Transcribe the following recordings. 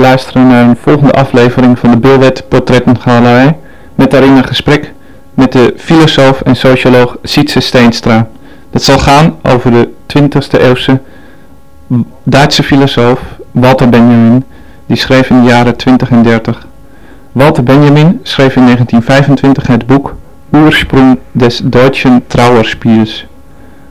luisteren naar een volgende aflevering van de Bilwet Portrettengalerij, met daarin een gesprek met de filosoof en socioloog Sietse Steenstra. Dat zal gaan over de 20e eeuwse Duitse filosoof Walter Benjamin, die schreef in de jaren 20 en 30. Walter Benjamin schreef in 1925 het boek Ursprung des Deutschen Trauerspiels.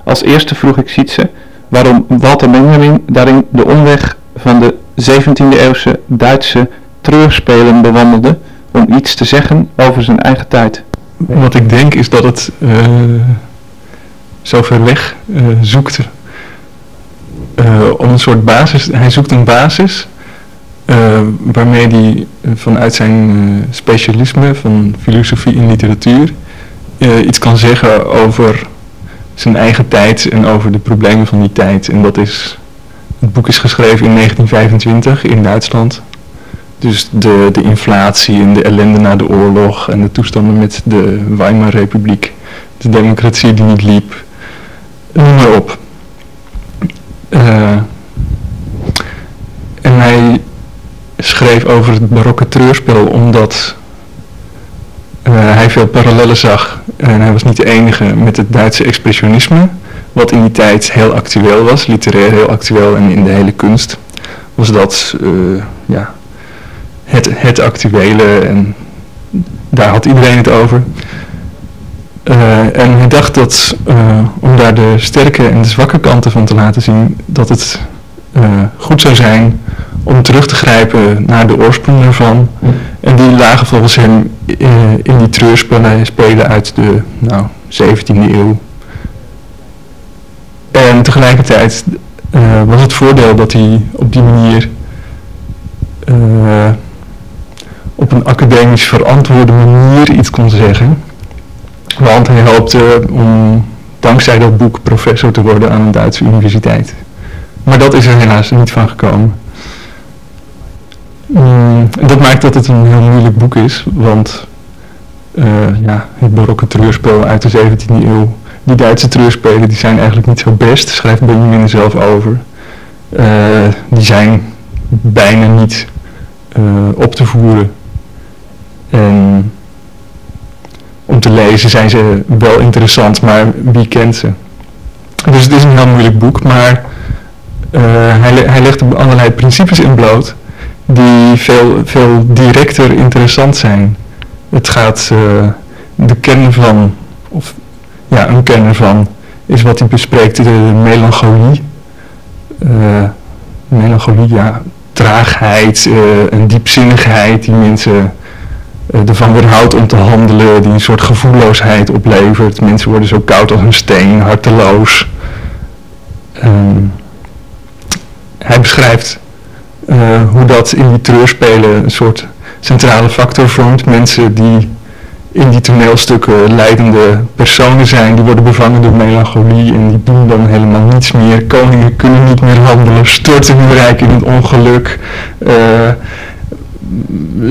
Als eerste vroeg ik Sietse waarom Walter Benjamin daarin de omweg van de 17e-eeuwse Duitse treurspelen bewandelde om iets te zeggen over zijn eigen tijd. Wat ik denk is dat het uh, zo ver weg uh, zoekt uh, om een soort basis, hij zoekt een basis waarmee hij vanuit zijn specialisme van filosofie en literatuur iets kan zeggen over zijn eigen tijd en over de problemen van die tijd. En dat is het boek is geschreven in 1925 in Duitsland. Dus de, de inflatie en de ellende na de oorlog en de toestanden met de Weimar-republiek. De democratie die niet liep. Noem maar op. Uh, en hij schreef over het barokke treurspel omdat uh, hij veel parallellen zag. En hij was niet de enige met het Duitse expressionisme wat in die tijd heel actueel was, literair heel actueel en in de hele kunst, was dat uh, ja, het, het actuele en daar had iedereen het over. Uh, en hij dacht dat uh, om daar de sterke en de zwakke kanten van te laten zien, dat het goed zou zijn om terug te grijpen naar de oorsprong ervan. En die lagen volgens hem in die treurspelen spelen uit de nou, 17e eeuw. En tegelijkertijd uh, was het voordeel dat hij op die manier uh, op een academisch verantwoorde manier iets kon zeggen. Want hij hoopte om dankzij dat boek professor te worden aan een Duitse universiteit. Maar dat is er helaas niet van gekomen. Mm, dat maakt dat het een heel moeilijk boek is, want uh, ja, het barokke treurspel uit de 17e eeuw die Duitse treurspelen die zijn eigenlijk niet zo best, schrijft Benjamin er zelf over. Uh, die zijn bijna niet uh, op te voeren. En om te lezen zijn ze wel interessant, maar wie kent ze? Dus het is een heel moeilijk boek, maar uh, hij, hij legt allerlei principes in bloot die veel, veel directer interessant zijn. Het gaat de kern van, of ja, een kenner van is wat hij bespreekt, de melancholie. Uh, melancholie, ja, traagheid, een diepzinnigheid die mensen uh, ervan weerhoudt om te handelen, die een soort gevoelloosheid oplevert. Mensen worden zo koud als een steen, harteloos. Um, hij beschrijft hoe dat in die treurspelen een soort centrale factor vormt. Mensen die in die toneelstukken leidende personen zijn, die worden bevangen door melancholie en die doen dan helemaal niets meer. Koningen kunnen niet meer handelen, storten hun rijk in het ongeluk. Uh,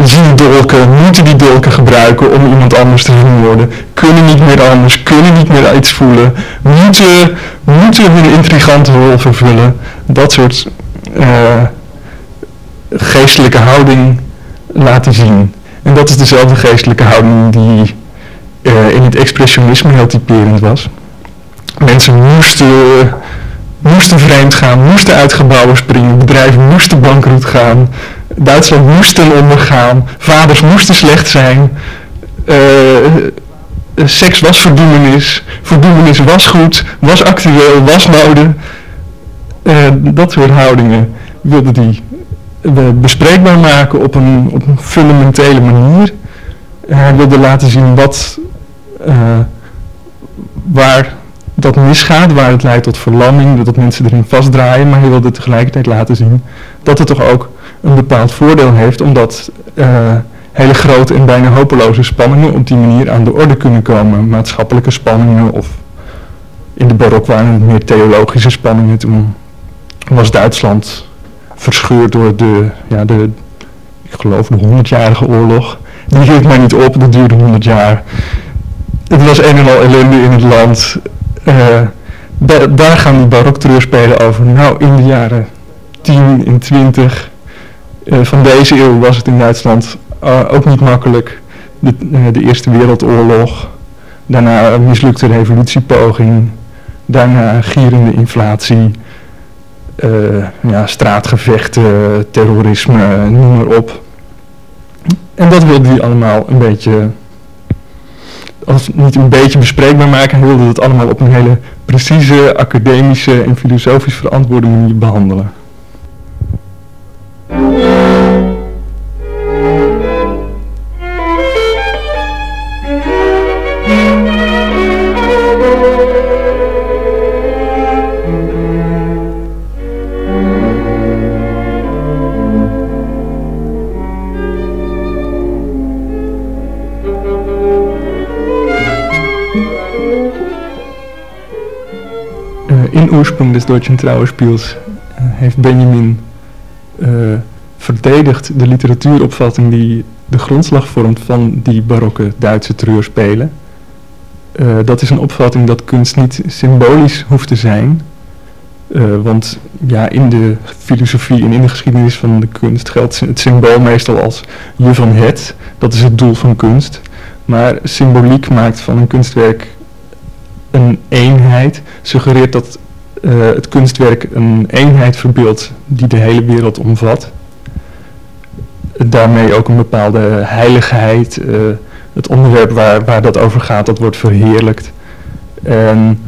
zien dolken, moeten die dolken gebruiken om iemand anders te vermoorden, kunnen niet meer anders, kunnen niet meer iets voelen, moeten, moeten hun intrigante rol vervullen. Dat soort uh, geestelijke houding laten zien. En dat is dezelfde geestelijke houding die uh, in het expressionisme heel typerend was. Mensen moesten, moesten vreemd gaan, moesten uit gebouwen springen, bedrijven moesten bankroet gaan, Duitsland moest ondergaan, vaders moesten slecht zijn, uh, seks was verdoemenis, verdoemenis was goed, was actueel, was mode. Dat soort houdingen wilde die bespreekbaar maken op een, op een fundamentele manier. Hij wilde laten zien wat, waar dat misgaat, waar het leidt tot verlamming, dat mensen erin vastdraaien, maar hij wilde tegelijkertijd laten zien dat het toch ook een bepaald voordeel heeft, omdat uh, hele grote en bijna hopeloze spanningen op die manier aan de orde kunnen komen. Maatschappelijke spanningen of in de barok waren het meer theologische spanningen. Toen was Duitsland verscheurd door de, ja, de ik geloof de honderdjarige oorlog. Die hield maar niet op, dat duurde honderd jaar. Het was een en al ellende in het land. Uh, daar gaan die baroktreurspelen over. Nou, in de jaren 10 en 20 uh, van deze eeuw was het in Duitsland uh, ook niet makkelijk. De, de, Eerste Wereldoorlog, daarna een mislukte revolutiepoging, daarna gierende inflatie, ja, straatgevechten, terrorisme, noem maar op. En dat wilde hij allemaal een beetje als niet een beetje bespreekbaar maken. Hij wilde dat allemaal op een hele precieze, academische en filosofisch verantwoorde manier behandelen. Ursprung des deutschen Trauerspiels uh, heeft Benjamin uh, verdedigd de literatuuropvatting die de grondslag vormt van die barokke Duitse treurspelen. Uh, dat is een opvatting dat kunst niet symbolisch hoeft te zijn. want ja, in de filosofie en in de geschiedenis van de kunst geldt het symbool meestal als je van het. Dat is het doel van kunst. Maar symboliek maakt van een kunstwerk een eenheid, suggereert dat uh, het kunstwerk een eenheid verbeeldt die de hele wereld omvat. Daarmee ook een bepaalde heiligheid. Uh, het onderwerp waar, waar dat over gaat, dat wordt verheerlijkt. En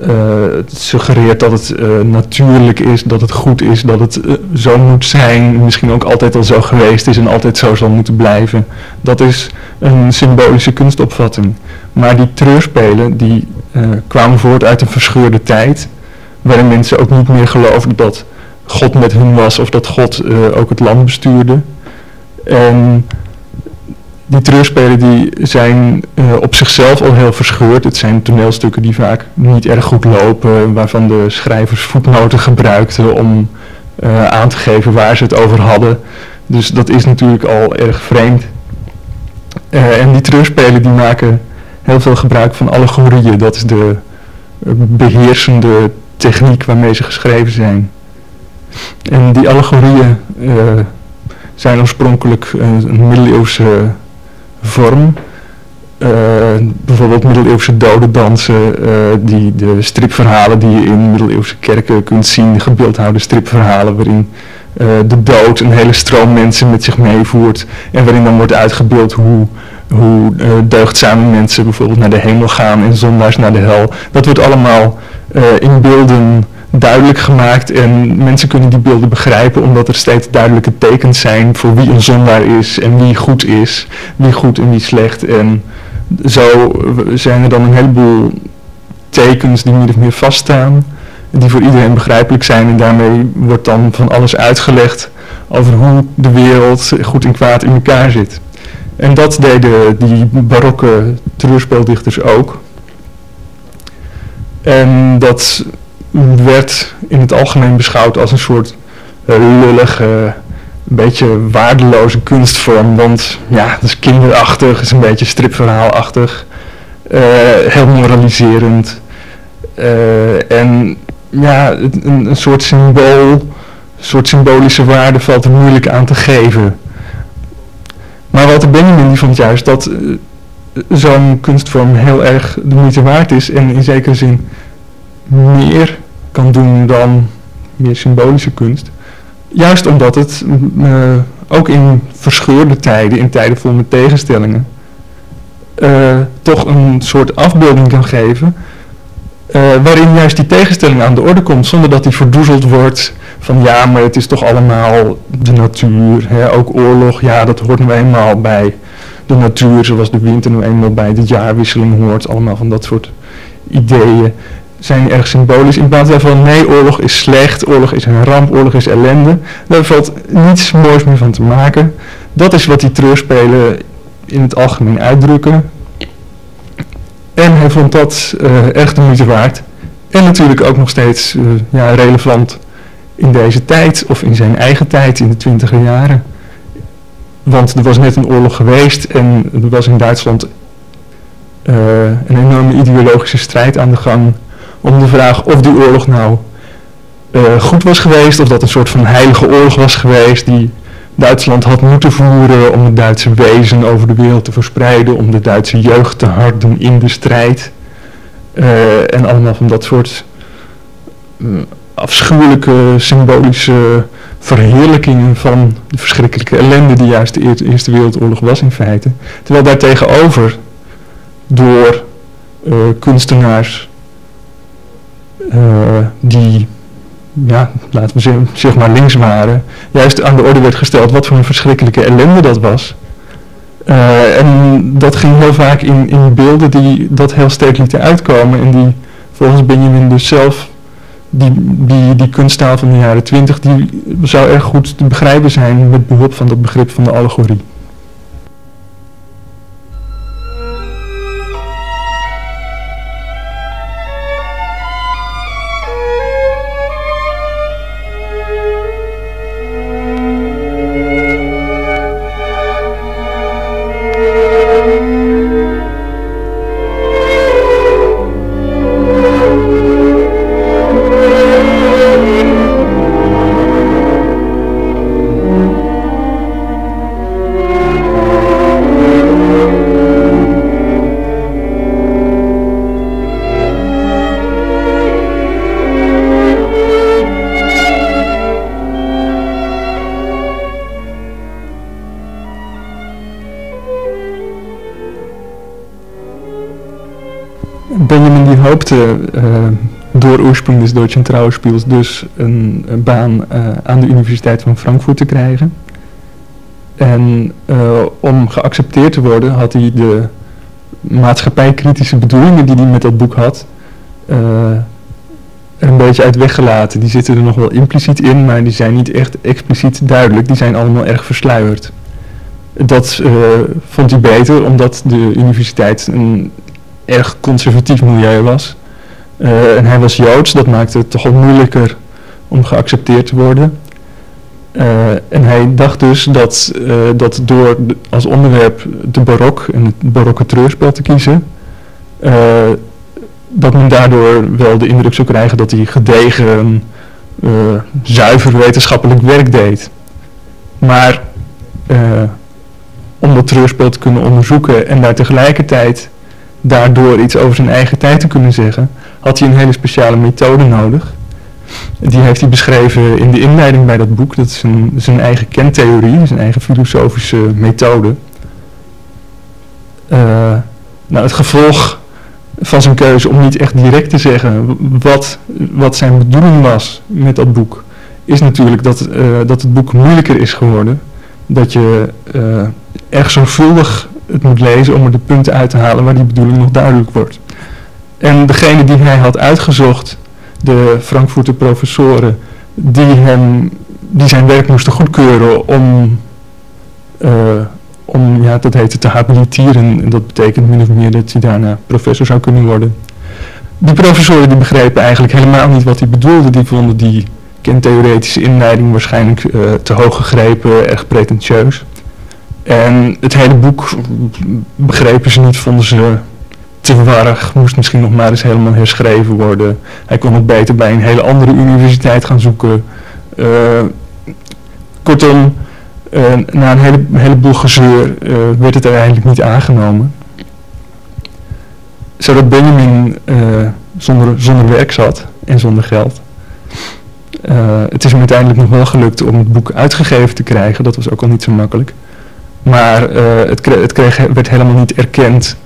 uh, het suggereert dat het natuurlijk is, dat het goed is, dat het zo moet zijn. Misschien ook altijd al zo geweest is en altijd zo zal moeten blijven. Dat is een symbolische kunstopvatting. Maar die treurspelen, die kwamen voort uit een verscheurde tijd waarin mensen ook niet meer geloofden dat God met hun was of dat God uh, ook het land bestuurde. En die treurspelen die zijn uh, op zichzelf al heel verscheurd. Het zijn toneelstukken die vaak niet erg goed lopen, waarvan de schrijvers voetnoten gebruikten om uh, aan te geven waar ze het over hadden. Dus dat is natuurlijk al erg vreemd. en die treurspelen die maken heel veel gebruik van allegorieën. Dat is de beheersende techniek waarmee ze geschreven zijn. En die allegorieën uh, zijn oorspronkelijk een middeleeuwse vorm. Uh, bijvoorbeeld middeleeuwse dodendansen, uh, die, de stripverhalen die je in middeleeuwse kerken kunt zien, gebeeldhouwde stripverhalen waarin de dood een hele stroom mensen met zich meevoert en waarin dan wordt uitgebeeld hoe, hoe deugdzame mensen bijvoorbeeld naar de hemel gaan en zondaars naar de hel. Dat wordt allemaal in beelden duidelijk gemaakt en mensen kunnen die beelden begrijpen omdat er steeds duidelijke tekens zijn voor wie een zondaar is en wie goed is, wie goed en wie slecht. En zo zijn er dan een heleboel tekens die min of meer vaststaan, die voor iedereen begrijpelijk zijn en daarmee wordt dan van alles uitgelegd over hoe de wereld goed en kwaad in elkaar zit. En dat deden die barokke treurspeeldichters ook. En dat werd in het algemeen beschouwd als een soort uh, lullige, beetje waardeloze kunstvorm. Want ja, dat is kinderachtig, is een beetje stripverhaalachtig, uh, heel moraliserend. Uh, en ja, een, een soort symbool, een soort symbolische waarde valt er moeilijk aan te geven. Maar Walter Benjamin die vond juist dat zo'n kunstvorm heel erg de moeite waard is en in zekere zin meer kan doen dan meer symbolische kunst. Juist omdat het uh, ook in verscheurde tijden, in tijden vol met tegenstellingen, uh, toch een soort afbeelding kan geven uh, waarin juist die tegenstelling aan de orde komt, zonder dat die verdoezeld wordt van ja, maar het is toch allemaal de natuur. Hè? Ook oorlog, ja, dat hoort nu eenmaal bij de natuur, zoals de winter nu eenmaal bij de jaarwisseling hoort. Allemaal van dat soort ideeën zijn erg symbolisch. In plaats van nee, oorlog is slecht, oorlog is een ramp, oorlog is ellende. Daar valt niets moois meer van te maken. Dat is wat die treurspelen in het algemeen uitdrukken. En hij vond dat echt de moeite waard. En natuurlijk ook nog steeds uh, ja, relevant in deze tijd, of in zijn eigen tijd, in de twintiger jaren. Want er was net een oorlog geweest en er was in Duitsland uh, een enorme ideologische strijd aan de gang om de vraag of die oorlog nou uh, goed was geweest, of dat een soort van heilige oorlog was geweest die Duitsland had moeten voeren om het Duitse wezen over de wereld te verspreiden, om de Duitse jeugd te hard doen in de strijd. Uh, en allemaal van dat soort uh, afschuwelijke symbolische verheerlijkingen van de verschrikkelijke ellende die juist de Eerste Wereldoorlog was in feite. Terwijl daartegenover door uh, kunstenaars die ja, laten we zeggen, zeg maar links waren, juist aan de orde werd gesteld wat voor een verschrikkelijke ellende dat was. Uh, en dat ging heel vaak in, in beelden die dat heel sterk lieten uitkomen en die volgens Benjamin dus zelf, die, die, die kunsttaal van de jaren twintig, die zou erg goed te begrijpen zijn met behulp van dat begrip van de allegorie. Door Deutschen Trauerspiels dus een, een baan uh, aan de Universiteit van Frankfurt te krijgen. En uh, om geaccepteerd te worden had hij de maatschappijkritische bedoelingen die hij met dat boek had er een beetje uit weggelaten. Die zitten er nog wel impliciet in, maar die zijn niet echt expliciet duidelijk. Die zijn allemaal erg versluierd. Dat vond hij beter omdat de universiteit een erg conservatief milieu was. Uh, en hij was Joods, dat maakte het toch wel moeilijker om geaccepteerd te worden. Uh, en hij dacht dus dat, uh, dat door als onderwerp de barok en het barokke treurspel te kiezen, dat men daardoor wel de indruk zou krijgen dat hij gedegen, zuiver wetenschappelijk werk deed. Maar om dat treurspel te kunnen onderzoeken en daar tegelijkertijd daardoor iets over zijn eigen tijd te kunnen zeggen, had hij een hele speciale methode nodig. Die heeft hij beschreven in de inleiding bij dat boek. Dat is een, zijn eigen kentheorie, zijn eigen filosofische methode. Uh, nou, het gevolg van zijn keuze om niet echt direct te zeggen wat, wat zijn bedoeling was met dat boek, is natuurlijk dat, uh, dat het boek moeilijker is geworden. Dat je uh, erg zorgvuldig het moet lezen om er de punten uit te halen waar die bedoeling nog duidelijk wordt. En degene die hij had uitgezocht, de Frankfurter professoren, die, hem, die zijn werk moesten goedkeuren om, uh, om ja, dat heette te habiliteren. En dat betekent min of meer dat hij daarna professor zou kunnen worden. Die professoren die begrepen eigenlijk helemaal niet wat hij bedoelde. Die vonden die kentheoretische inleiding waarschijnlijk uh, te hoog gegrepen, erg pretentieus. En het hele boek begrepen ze niet, vonden ze te warrig, moest misschien nog maar eens helemaal herschreven worden. Hij kon het beter bij een hele andere universiteit gaan zoeken. Uh, kortom, uh, na een hele, heleboel gezeur uh, werd het uiteindelijk niet aangenomen. Zodat Benjamin zonder, zonder werk zat en zonder geld. het is hem uiteindelijk nog wel gelukt om het boek uitgegeven te krijgen, dat was ook al niet zo makkelijk. Maar het, het kreeg, werd helemaal niet erkend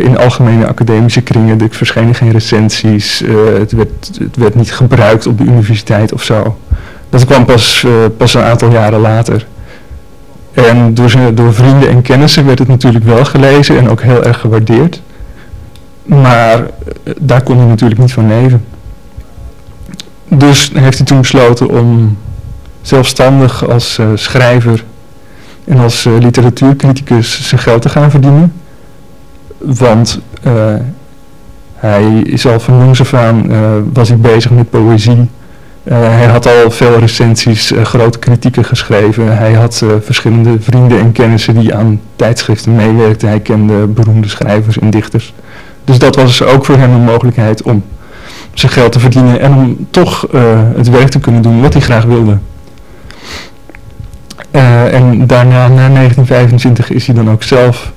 in algemene academische kringen. Er verschenen geen recensies. het, werd, het werd niet gebruikt op de universiteit of zo. Dat kwam pas, pas een aantal jaren later. En door, door vrienden en kennissen werd het natuurlijk wel gelezen en ook heel erg gewaardeerd. Maar daar kon hij natuurlijk niet van leven. Dus heeft hij toen besloten om zelfstandig als schrijver en als literatuurcriticus zijn geld te gaan verdienen. Want uh, hij is al van jongs af aan was hij bezig met poëzie. hij had al veel recensies, grote kritieken geschreven. Hij had verschillende vrienden en kennissen die aan tijdschriften meewerkten. Hij kende beroemde schrijvers en dichters. Dus dat was ook voor hem een mogelijkheid om zijn geld te verdienen en om toch het werk te kunnen doen wat hij graag wilde. En daarna, na 1925, is hij dan ook zelf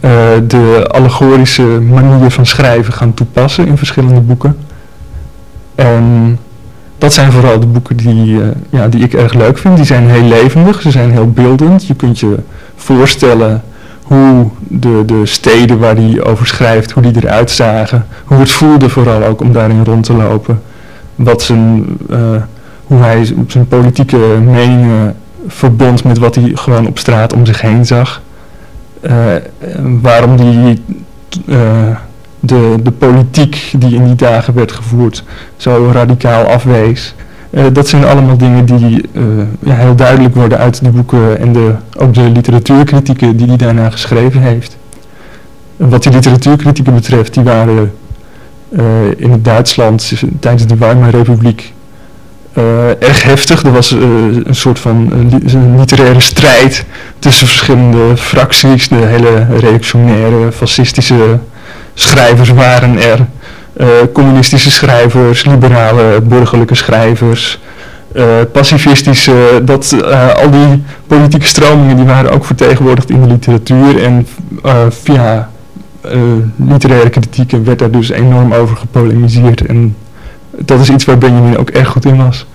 uh, de allegorische manier van schrijven gaan toepassen in verschillende boeken. En dat zijn vooral de boeken die, uh, ja, die ik erg leuk vind. Die zijn heel levendig, ze zijn heel beeldend. Je kunt je voorstellen hoe de, de steden waar hij over schrijft, hoe die eruit zagen. Hoe het voelde vooral ook om daarin rond te lopen. Wat zijn, hoe hij zijn politieke meningen verbond met wat hij gewoon op straat om zich heen zag. Uh, waarom die uh, de, de politiek die in die dagen werd gevoerd zo radicaal afwees. Uh, dat zijn allemaal dingen die ja, heel duidelijk worden uit de boeken en de, ook de literatuurkritieken die hij daarna geschreven heeft. Wat die literatuurkritieken betreft, die waren in het Duitsland tijdens de Weimar Republiek erg heftig. Er was uh, een soort van uh, literaire strijd tussen verschillende fracties. De hele reactionaire, fascistische schrijvers waren er. communistische schrijvers, liberale, burgerlijke schrijvers, pacifistische. Dat, al die politieke stromingen die waren ook vertegenwoordigd in de literatuur. En via literaire kritieken werd daar dus enorm over gepolemiseerd. En dat is iets waar Benjamin ook erg goed in was.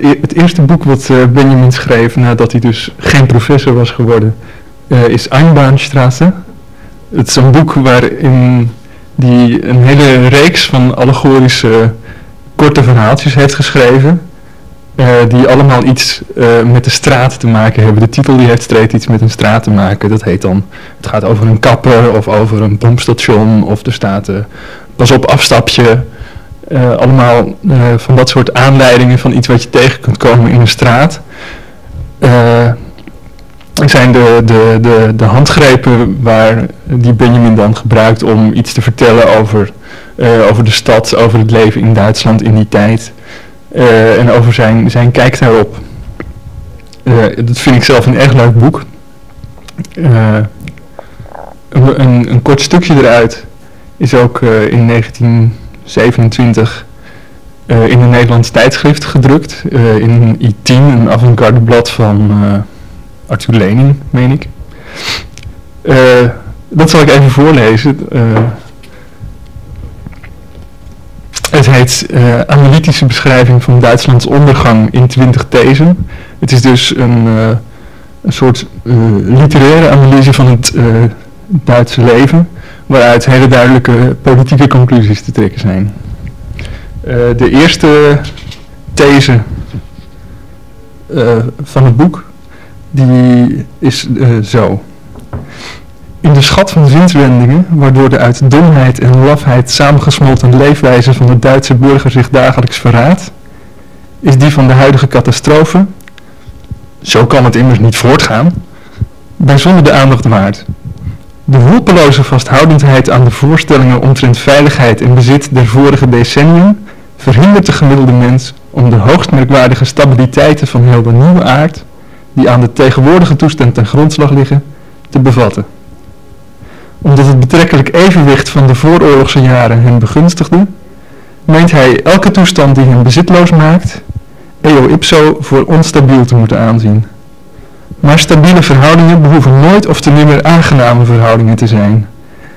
Het, e-, het, eerste boek wat uh, Benjamin schreef nadat hij dus geen professor was geworden, uh, is Einbahnstraße. Het is een boek waarin hij een hele reeks van allegorische korte verhaaltjes heeft geschreven. Uh, die allemaal iets met de straat te maken hebben. De titel die heeft steeds iets met een straat te maken. Dat heet dan, het gaat over een kapper of over een pompstation. Of er staat, pas op afstapje. Uh, allemaal uh, van dat soort aanleidingen van iets wat je tegen kunt komen in een straat. Uh, zijn de, de, de, de handgrepen waar die Benjamin dan gebruikt om iets te vertellen over, over de stad, over het leven in Duitsland in die tijd. en over zijn, zijn kijk daarop. dat vind ik zelf een erg leuk boek. Een, een, kort stukje eruit is ook in 19... 27 uh, in een Nederlands tijdschrift gedrukt. Uh, in I10, een avant-garde blad van uh, Arthur Lening, meen ik. dat zal ik even voorlezen. het heet Analytische beschrijving van Duitslands ondergang in 20 thezen. Het is dus een, een soort literaire analyse van het Duitse leven waaruit hele duidelijke politieke conclusies te trekken zijn. Uh, de eerste these uh, van het boek, die is uh, zo. In de schat van zinswendingen, waardoor de uit domheid en lafheid samengesmolten leefwijze van de Duitse burger zich dagelijks verraadt, is die van de huidige catastrofe, zo kan het immers niet voortgaan, bijzonder de aandacht waard. De hulpeloze vasthoudendheid aan de voorstellingen omtrent veiligheid en bezit der vorige decennium verhindert de gemiddelde mens om de hoogst merkwaardige stabiliteiten van heel de nieuwe aard, die aan de tegenwoordige toestand ten grondslag liggen, te bevatten. Omdat het betrekkelijk evenwicht van de vooroorlogse jaren hen begunstigde, meent hij elke toestand die hem bezitloos maakt, eo ipso voor onstabiel te moeten aanzien. Maar stabiele verhoudingen behoeven nooit of te nimmer aangename verhoudingen te zijn.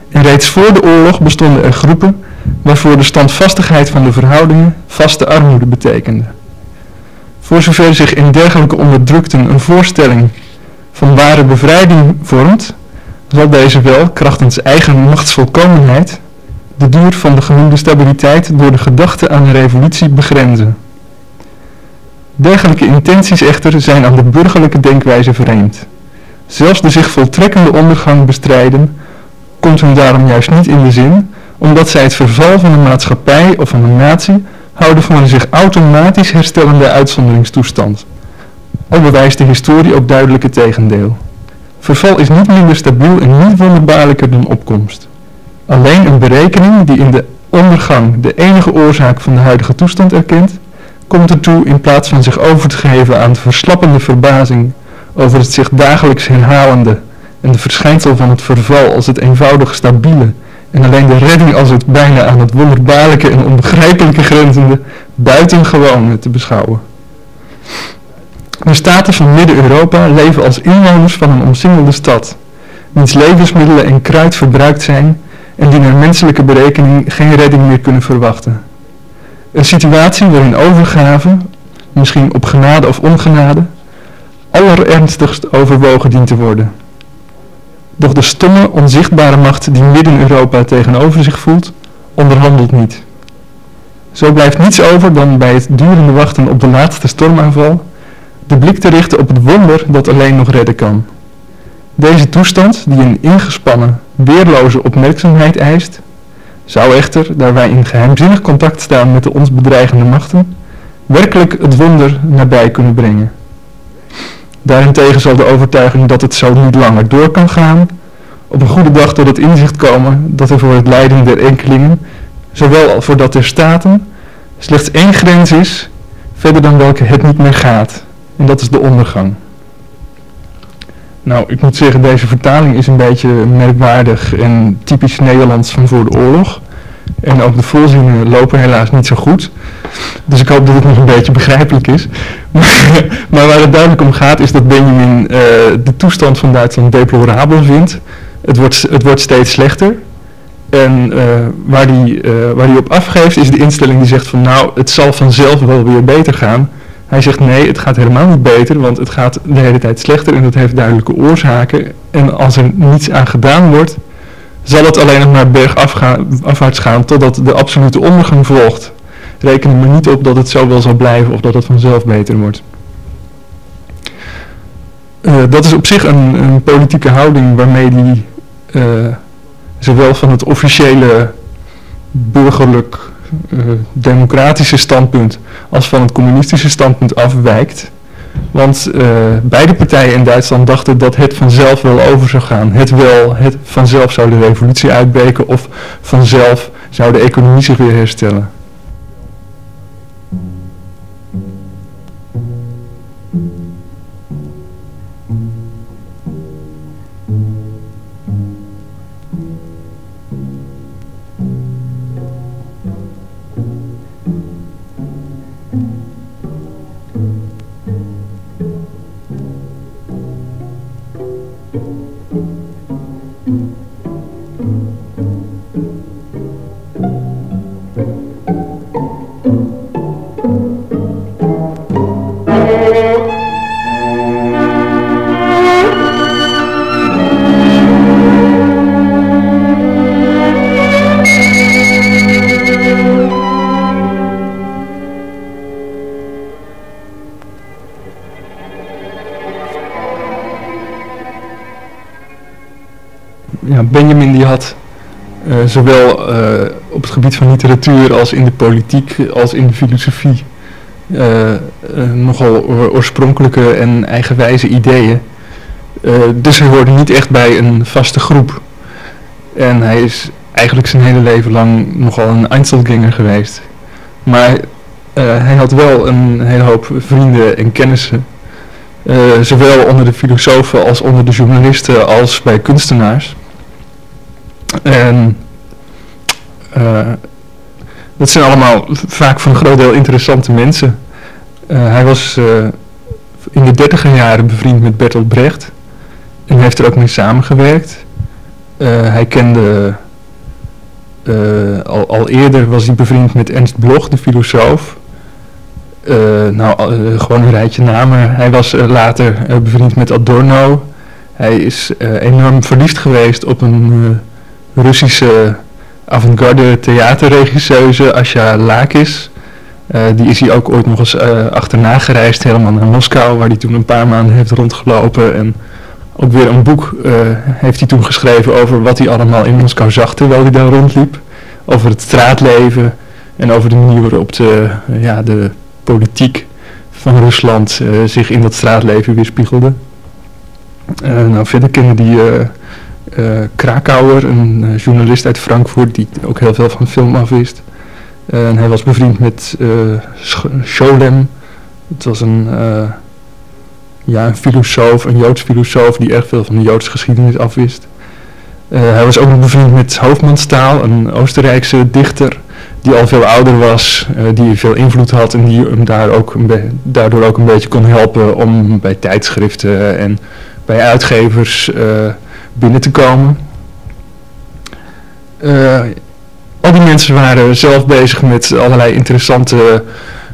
En reeds voor de oorlog bestonden er groepen waarvoor de standvastigheid van de verhoudingen vaste armoede betekende. Voor zover zich in dergelijke onderdrukten een voorstelling van ware bevrijding vormt, zal deze wel, krachtens eigen machtsvolkomenheid, de duur van de genoemde stabiliteit door de gedachte aan een revolutie begrenzen. Dergelijke intenties echter zijn aan de burgerlijke denkwijze vreemd. Zelfs de zich voltrekkende ondergang bestrijden, komt hun daarom juist niet in de zin, omdat zij het verval van een maatschappij of van een natie houden voor een zich automatisch herstellende uitzonderingstoestand. Al bewijst de historie ook duidelijk het tegendeel. Verval is niet minder stabiel en niet wonderbaarlijker dan opkomst. Alleen een berekening die in de ondergang de enige oorzaak van de huidige toestand erkent, komt ertoe in plaats van zich over te geven aan de verslappende verbazing over het zich dagelijks herhalende en de verschijnsel van het verval als het eenvoudig stabiele en alleen de redding als het bijna aan het wonderbaarlijke en onbegrijpelijke grenzende buitengewone te beschouwen. De staten van Midden-Europa leven als inwoners van een omsingelde stad, wiens levensmiddelen en kruid verbruikt zijn en die naar menselijke berekening geen redding meer kunnen verwachten. Een situatie waarin overgave, misschien op genade of ongenade, allerernstigst overwogen dient te worden. Doch de stomme, onzichtbare macht die midden-Europa tegenover zich voelt, onderhandelt niet. Zo blijft niets over dan bij het durende wachten op de laatste stormaanval, de blik te richten op het wonder dat alleen nog redden kan. Deze toestand, die een ingespannen, weerloze opmerkzaamheid eist, zou echter, daar wij in geheimzinnig contact staan met de ons bedreigende machten, werkelijk het wonder nabij kunnen brengen. Daarentegen zal de overtuiging dat het zo niet langer door kan gaan, op een goede dag tot het inzicht komen dat er voor het lijden der enkelingen, zowel voor dat der staten, slechts één grens is, verder dan welke het niet meer gaat, en dat is de ondergang. Nou, ik moet zeggen, deze vertaling is een beetje merkwaardig en typisch Nederlands van voor de oorlog. En ook de volzinnen lopen helaas niet zo goed. Dus ik hoop dat het nog een beetje begrijpelijk is. maar waar het duidelijk om gaat is dat Benjamin uh, de toestand van Duitsland deplorabel vindt. Het wordt, het wordt steeds slechter. En uh, waar hij die op afgeeft is de instelling die zegt van nou, het zal vanzelf wel weer beter gaan. Hij zegt nee, het gaat helemaal niet beter, want het gaat de hele tijd slechter en dat heeft duidelijke oorzaken. En als er niets aan gedaan wordt, zal het alleen nog maar bergafwaarts gaan totdat de absolute ondergang volgt. Reken er maar niet op dat het zo wel zal blijven of dat het vanzelf beter wordt. Uh, dat is op zich een, een politieke houding waarmee die uh, zowel van het officiële burgerlijk democratische standpunt als van het communistische standpunt afwijkt. Want uh, beide partijen in Duitsland dachten dat het vanzelf wel over zou gaan. Het wel, het vanzelf zou de revolutie uitbreken of vanzelf zou de economie zich weer herstellen. Zowel uh, op het gebied van literatuur als in de politiek als in de filosofie uh, nogal oorspronkelijke en eigenwijze ideeën. dus hij hoorde niet echt bij een vaste groep. En hij is eigenlijk zijn hele leven lang nogal een Einzelganger geweest. Maar hij had wel een hele hoop vrienden en kennissen. zowel onder de filosofen als onder de journalisten als bij kunstenaars. En dat zijn allemaal vaak voor een groot deel interessante mensen. hij was in de dertiger jaren bevriend met Bertolt Brecht. En heeft er ook mee samengewerkt. Hij kende, al, eerder was hij bevriend met Ernst Bloch, de filosoof. Nou, gewoon een rijtje namen. Hij was later bevriend met Adorno. Hij is enorm verliefd geweest op een Russische avant-garde theaterregisseuse, Asja Lakis. die is hij ook ooit nog eens achterna gereisd, helemaal naar Moskou, waar hij toen een paar maanden heeft rondgelopen. En ook weer een boek uh, heeft hij toen geschreven over wat hij allemaal in Moskou zag terwijl hij daar rondliep. Over het straatleven en over de manier waarop de, uh, ja, de politiek van Rusland uh, zich in dat straatleven weerspiegelde. nou, verder kennen die Krakauer, een journalist uit Frankfurt die ook heel veel van film afwist. en hij was bevriend met Scholem. Het was een ja, een filosoof, een Joods filosoof die erg veel van de Joodse geschiedenis afwist. Uh, hij was ook nog bevriend met Hoofdmanstaal, een Oostenrijkse dichter die al veel ouder was, uh, die veel invloed had en die hem daar ook daardoor ook een beetje kon helpen om bij tijdschriften en bij uitgevers uh, binnen te komen. al die mensen waren zelf bezig met allerlei interessante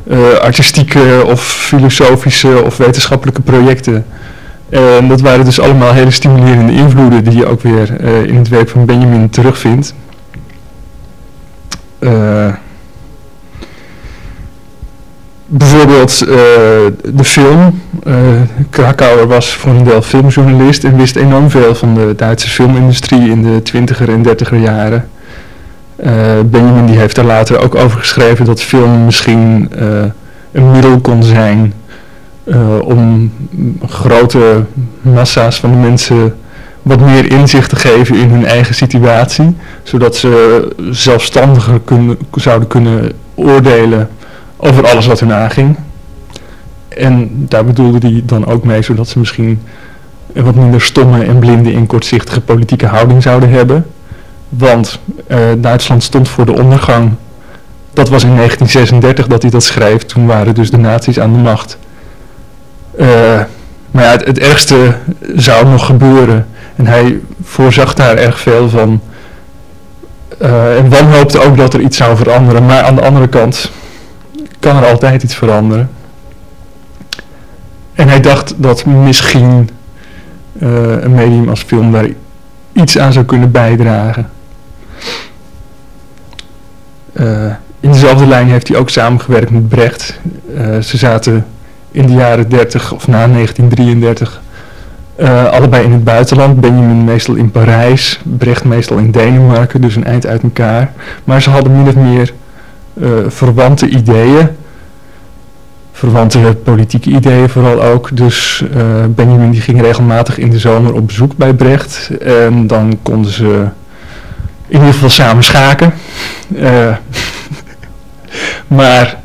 uh, artistieke of filosofische of wetenschappelijke projecten. En dat waren dus allemaal hele stimulerende invloeden die je ook weer uh, in het werk van Benjamin terugvindt. Uh, bijvoorbeeld de film. Krakauer was voor een deel filmjournalist en wist enorm veel van de Duitse filmindustrie in de twintiger en dertiger jaren. Uh, Benjamin die heeft daar later ook over geschreven dat film misschien uh, een middel kon zijn uh, om grote massa's van de mensen wat meer inzicht te geven in hun eigen situatie, zodat ze zelfstandiger kunnen, zouden kunnen oordelen over alles wat hun aanging. En daar bedoelde hij dan ook mee, zodat ze misschien een wat minder stomme en blinde en kortzichtige politieke houding zouden hebben. Want uh, Duitsland stond voor de ondergang. Dat was in 1936 dat hij dat schreef. Toen waren dus de nazi's aan de macht. Uh, maar ja, het, het, ergste zou nog gebeuren. En hij voorzag daar erg veel van. Uh, en wanhoopte ook dat er iets zou veranderen. Maar aan de andere kant kan er altijd iets veranderen. En hij dacht dat misschien een medium als film daar iets aan zou kunnen bijdragen. Uh, in dezelfde lijn heeft hij ook samengewerkt met Brecht. Uh, ze zaten in de jaren 30 of na 1933 uh, eh, allebei in het buitenland. Benjamin meestal in Parijs, Brecht meestal in Denemarken, dus een eind uit elkaar. Maar ze hadden min of meer verwante ideeën. Verwante politieke ideeën vooral ook. Dus Benjamin die ging regelmatig in de zomer op bezoek bij Brecht. En dan konden ze in ieder geval samen schaken. Uh, maar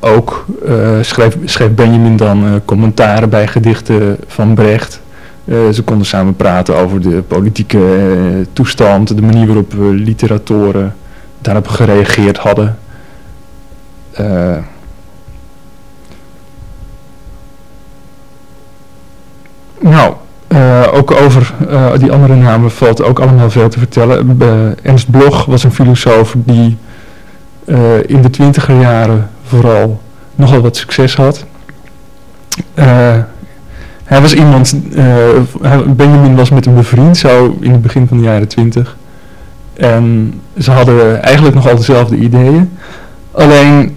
ook schreef, schreef, Benjamin dan commentaren bij gedichten van Brecht. ze konden samen praten over de politieke toestand, de manier waarop literatoren daarop gereageerd hadden. nou, uh, ook over uh, die andere namen valt ook allemaal veel te vertellen. Ernst Bloch was een filosoof die in de twintiger jaren vooral nogal wat succes had. hij was iemand, Benjamin was met een bevriend, zo in het begin van de jaren twintig. En ze hadden eigenlijk nogal dezelfde ideeën. Alleen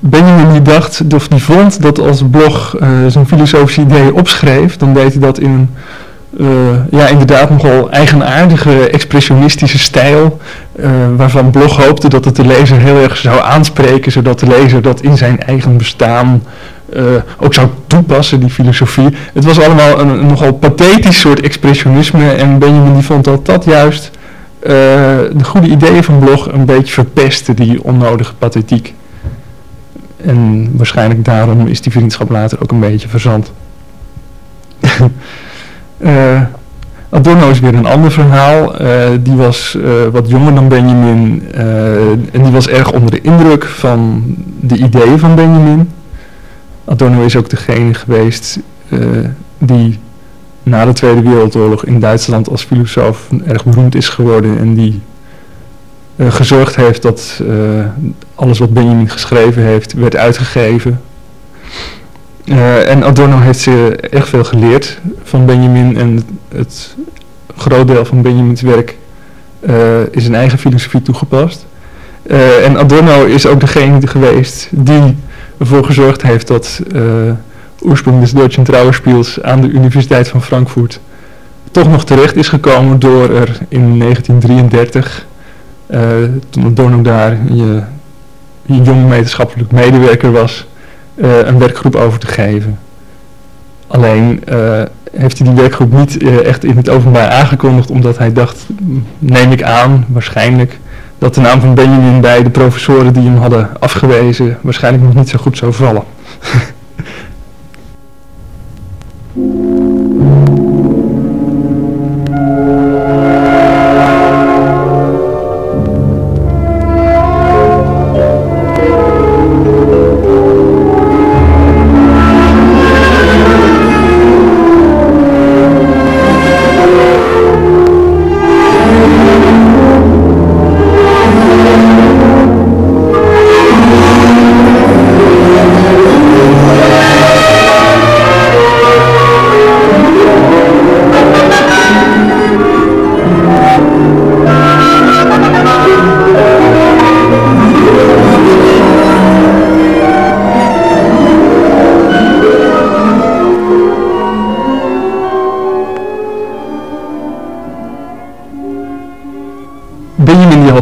Benjamin die dacht, of die vond dat als blog uh, zijn filosofische ideeën opschreef, dan deed hij dat in een uh, ja, inderdaad nogal eigenaardige expressionistische stijl, uh, waarvan Blog hoopte dat het de lezer heel erg zou aanspreken, zodat de lezer dat in zijn eigen bestaan ook zou toepassen, die filosofie. Het was allemaal een, nogal pathetisch soort expressionisme en Benjamin die vond dat dat juist de goede ideeën van Blog een beetje verpesten, die onnodige pathetiek. En waarschijnlijk daarom is die vriendschap later ook een beetje verzand. uh, Adorno is weer een ander verhaal. Die was wat jonger dan Benjamin en die was erg onder de indruk van de ideeën van Benjamin. Adorno is ook degene geweest die na de Tweede Wereldoorlog in Duitsland als filosoof erg beroemd is geworden en die uh, gezorgd heeft dat uh, alles wat Benjamin geschreven heeft werd uitgegeven. En Adorno heeft ze erg veel geleerd van Benjamin en het, het groot deel van Benjamins werk is zijn eigen filosofie toegepast. en Adorno is ook degene geweest die ervoor gezorgd heeft dat oorsprong des Deutschen Trauerspiels aan de Universiteit van Frankfurt toch nog terecht is gekomen door er in 1933 uh, toen Adorno daar je, je jong wetenschappelijk medewerker was, uh, een werkgroep over te geven. Alleen uh, heeft hij die werkgroep niet echt in het openbaar aangekondigd, omdat hij dacht, neem ik aan, waarschijnlijk, dat de naam van Benjamin bij de professoren die hem hadden afgewezen waarschijnlijk nog niet zo goed zou vallen.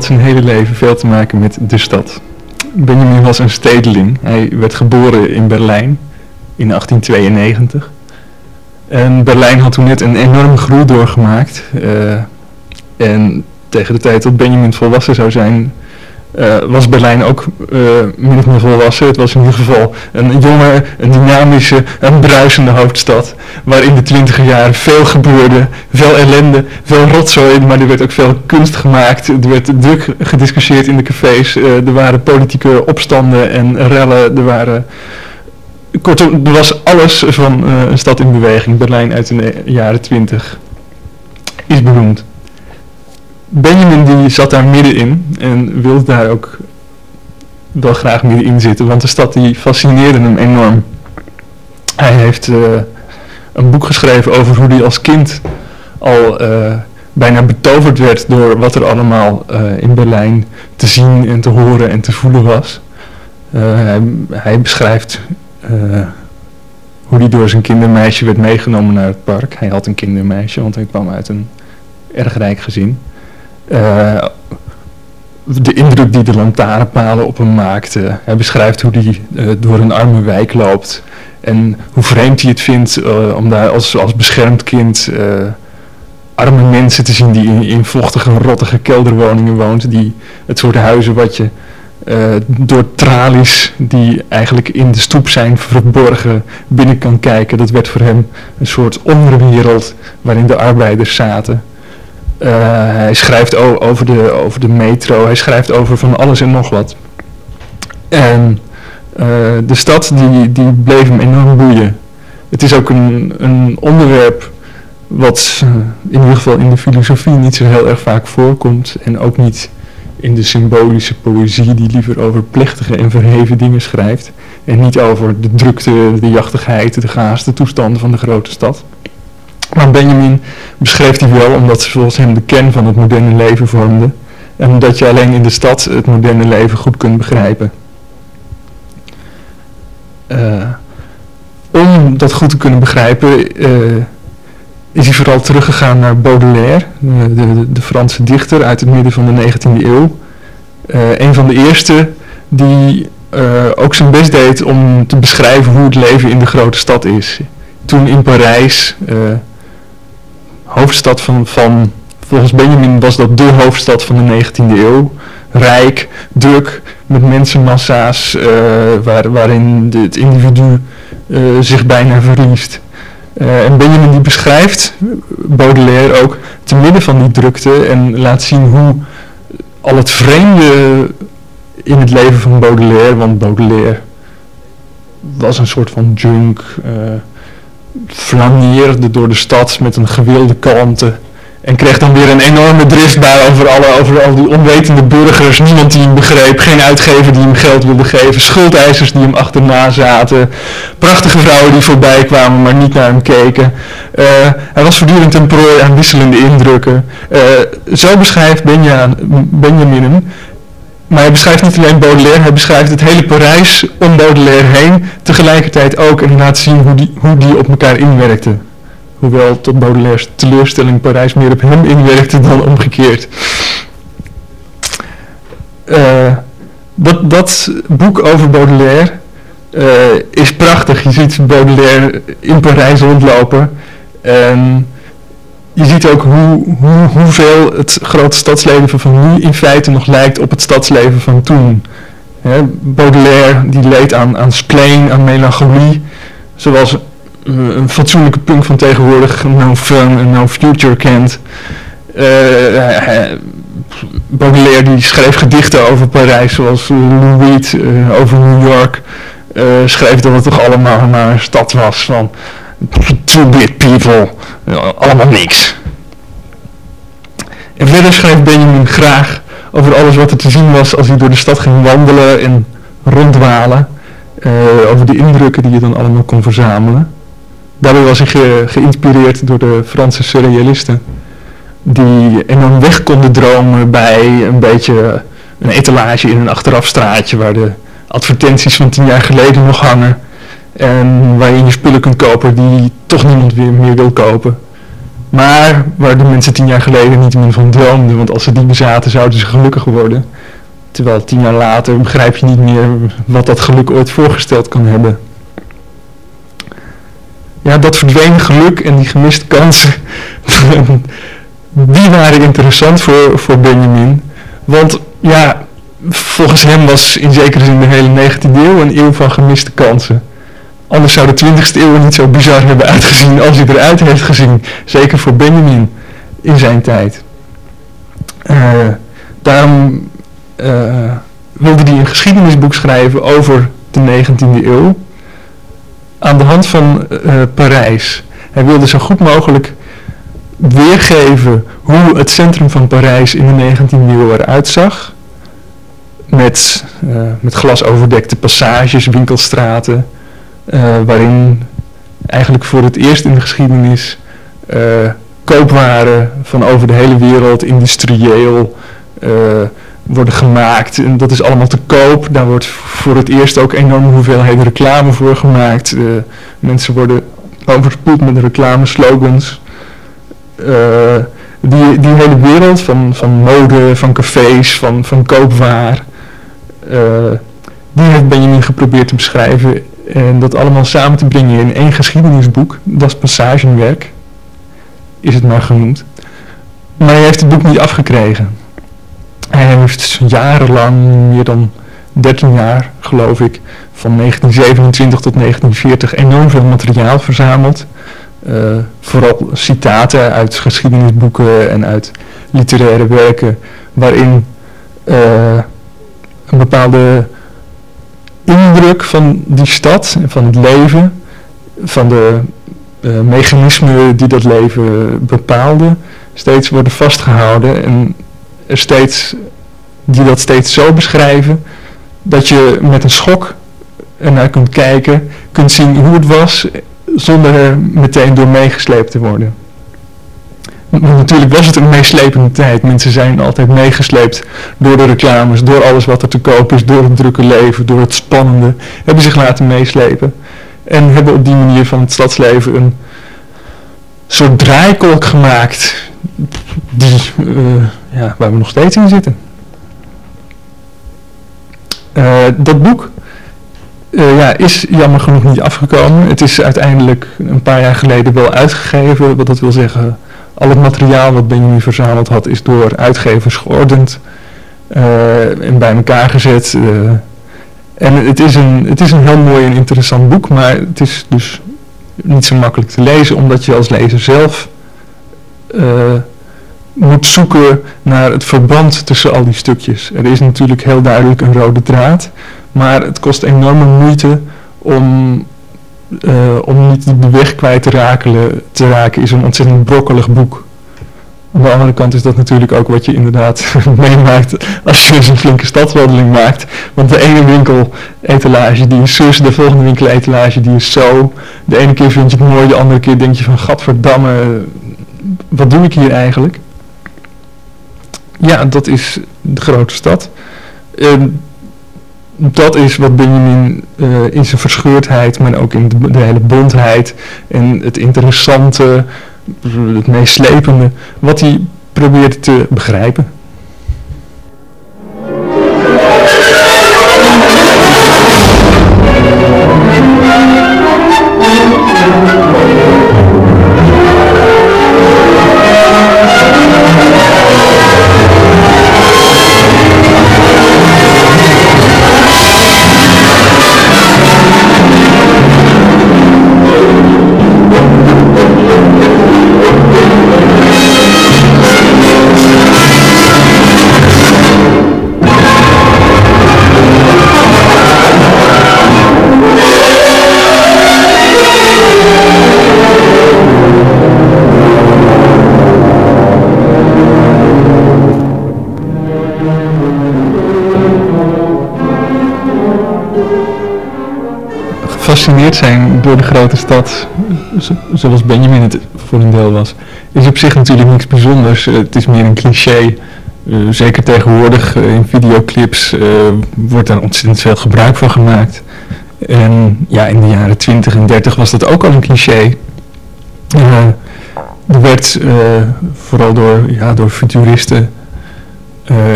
zijn hele leven veel te maken met de stad. Benjamin was een stedeling. Hij werd geboren in Berlijn in 1892. En Berlijn had toen net een enorme groei doorgemaakt. Uh, en tegen de tijd dat Benjamin volwassen zou zijn, uh, was Berlijn ook uh, min of meer volwassen. Het was in ieder geval een jonge, een dynamische, een bruisende hoofdstad. Waar in de twintiger jaren veel gebeurde, veel ellende, veel rotzooi, maar er werd ook veel kunst gemaakt. Er werd druk gediscussieerd in de cafés. Uh, er waren politieke opstanden en rellen. Er waren... Kortom, er was alles van een stad in beweging. Berlijn uit de jaren twintig is beroemd. Benjamin die zat daar middenin en wilde daar ook wel graag middenin zitten, want de stad die fascineerde hem enorm. Hij heeft een boek geschreven over hoe hij als kind al uh, bijna betoverd werd door wat er allemaal uh, in Berlijn te zien en te horen en te voelen was. Hij, hij, beschrijft hoe hij door zijn kindermeisje werd meegenomen naar het park. Hij had een kindermeisje, want hij kwam uit een erg rijk gezin. De indruk die de lantaarnpalen op hem maakten. Hij beschrijft hoe hij door een arme wijk loopt. En hoe vreemd hij het vindt uh, om daar als, als beschermd kind arme mensen te zien die in, in vochtige, rottige kelderwoningen woont. Die het soort huizen wat je door tralies die eigenlijk in de stoep zijn verborgen binnen kan kijken. Dat werd voor hem een soort onderwereld waarin de arbeiders zaten. Uh, hij schrijft over de, over de metro, hij schrijft over van alles en nog wat. En uh, de stad die, die bleef hem enorm boeien. Het is ook een, een onderwerp wat uh, in ieder geval in de filosofie niet zo heel erg vaak voorkomt. En ook niet in de symbolische poëzie die liever over plechtige en verheven dingen schrijft. En niet over de drukte, de jachtigheid, de gaaste toestanden van de grote stad. Maar Benjamin beschreef die wel omdat ze volgens hem de kern van het moderne leven vormde. En omdat je alleen in de stad het moderne leven goed kunt begrijpen. Uh, om dat goed te kunnen begrijpen uh, is hij vooral teruggegaan naar Baudelaire, de, de, de, Franse dichter uit het midden van de 19e eeuw. Uh, een van de eerste die ook zijn best deed om te beschrijven hoe het leven in de grote stad is. Toen in Parijs hoofdstad van, van volgens Benjamin was dat de hoofdstad van de 19e eeuw. Rijk, druk, met mensenmassa's, uh, waar, waarin het individu zich bijna verliest. en Benjamin die beschrijft Baudelaire ook te midden van die drukte en laat zien hoe al het vreemde in het leven van Baudelaire, want Baudelaire was een soort van junk, uh, flaneerde door de stad met een gewilde kalmte. En kreeg dan weer een enorme driftbui over, alle, over al die onwetende burgers. Niemand die hem begreep. Geen uitgever die hem geld wilde geven. Schuldeisers die hem achterna zaten. Prachtige vrouwen die voorbij kwamen, maar niet naar hem keken. Uh, hij was voortdurend een prooi aan wisselende indrukken. Uh, zo beschrijft Benjamin hem. Maar hij beschrijft niet alleen Baudelaire, hij beschrijft het hele Parijs om Baudelaire heen. Tegelijkertijd ook en laat zien hoe die, hoe die op elkaar inwerkte. Hoewel tot Baudelaire's teleurstelling Parijs meer op hem inwerkte dan omgekeerd. Uh, dat, dat boek over Baudelaire uh, is prachtig. Je ziet Baudelaire in Parijs rondlopen. En je ziet ook hoe, hoe, hoeveel het grote stadsleven van nu in feite nog lijkt op het stadsleven van toen. Baudelaire die leed aan, aan spleen, aan melancholie, zoals uh, een fatsoenlijke punk van tegenwoordig no fun en no future kent. Uh, Baudelaire die schreef gedichten over Parijs, zoals Louis Reed over New York. schreef dat het toch allemaal maar een stad was van two-bit people, allemaal niks. En verder schreef Benjamin graag over alles wat er te zien was als hij door de stad ging wandelen en rondwalen. Over de indrukken die je dan allemaal kon verzamelen. Daarbij was ge geïnspireerd door de Franse surrealisten. Die enorm weg konden dromen bij een beetje een etalage in een achterafstraatje waar de advertenties van tien jaar geleden nog hangen. En waar je je spullen kunt kopen die toch niemand weer meer wil kopen. Maar waar de mensen tien jaar geleden niet meer van droomden. Want als ze die bezaten zouden ze gelukkig worden. Terwijl tien jaar later begrijp je niet meer wat dat geluk ooit voorgesteld kan hebben. Ja, dat verdwenen geluk en die gemiste kansen, die waren interessant voor, voor Benjamin. Want ja, volgens hem was in zekere zin de hele 19e eeuw een eeuw van gemiste kansen. Anders zou de 20e eeuw niet zo bizar hebben uitgezien als hij eruit heeft gezien. Zeker voor Benjamin in zijn tijd. Uh, daarom uh, wilde hij een geschiedenisboek schrijven over de 19e eeuw. Aan de hand van uh, Parijs. Hij wilde zo goed mogelijk weergeven hoe het centrum van Parijs in de 19e eeuw eruit zag. Met, met glas overdekte passages, winkelstraten, uh, waarin eigenlijk voor het eerst in de geschiedenis koopwaren van over de hele wereld industrieel worden gemaakt. En dat is allemaal te koop. Daar wordt voor het eerst ook enorme hoeveelheden reclame voor gemaakt. mensen worden overspoeld met reclameslogans. die, die hele wereld van, van mode, van cafés, van, van koopwaar, die heeft Benjamin geprobeerd te beschrijven en dat allemaal samen te brengen in één geschiedenisboek, dat is passagenwerk, is het maar genoemd. Maar hij heeft het boek niet afgekregen. Hij heeft jarenlang, meer dan 13 jaar geloof ik, van 1927 tot 1940 enorm veel materiaal verzameld. Uh, vooral citaten uit geschiedenisboeken en uit literaire werken, waarin uh, een bepaalde indruk van die stad van het leven, van de uh, mechanismen die dat leven bepaalden, steeds worden vastgehouden en er steeds, die dat steeds zo beschrijven dat je met een schok ernaar kunt kijken, kunt zien hoe het was zonder er meteen door meegesleept te worden. Natuurlijk was het een meeslepende tijd. Mensen zijn altijd meegesleept door de reclames, door alles wat er te koop is, door het drukke leven, door het spannende. Hebben zich laten meeslepen. En hebben op die manier van het stadsleven een soort draaikolk gemaakt. Die, uh, ja, waar we nog steeds in zitten. Uh, dat boek uh, ja, is jammer genoeg niet afgekomen. Het is uiteindelijk een paar jaar geleden wel uitgegeven. Wat dat wil zeggen al het materiaal wat Benjamin verzameld had is door uitgevers geordend en bij elkaar gezet. en het is, een, het is een heel mooi en interessant boek, maar het is dus niet zo makkelijk te lezen, omdat je als lezer zelf moet zoeken naar het verband tussen al die stukjes. Er is natuurlijk heel duidelijk een rode draad, maar het kost enorme moeite om, uh, om niet de weg kwijt te, raken, te raken, is een ontzettend brokkelig boek. Aan de andere kant is dat natuurlijk ook wat je inderdaad meemaakt als je eens een flinke stadswandeling maakt. Want de ene winkel etalage die is zus, de volgende winkel etalage die is zo. De ene keer vind je het mooi, de andere keer denk je van gadverdamme, wat doe ik hier eigenlijk? Ja, dat is de grote stad. Uh, dat is wat Benjamin uh, in zijn verscheurdheid, maar ook in de, de, hele bondheid en het interessante, het meeslepende, wat hij probeert te begrijpen. Gefascineerd zijn door de grote stad, zoals Benjamin het voor een deel was, is op zich natuurlijk niks bijzonders. Eh, het is meer een cliché. Uh, zeker tegenwoordig uh, in videoclips wordt daar ontzettend veel gebruik van gemaakt. En ja, in de jaren 20 en 30 was dat ook al een cliché. er werd vooral door, ja, door futuristen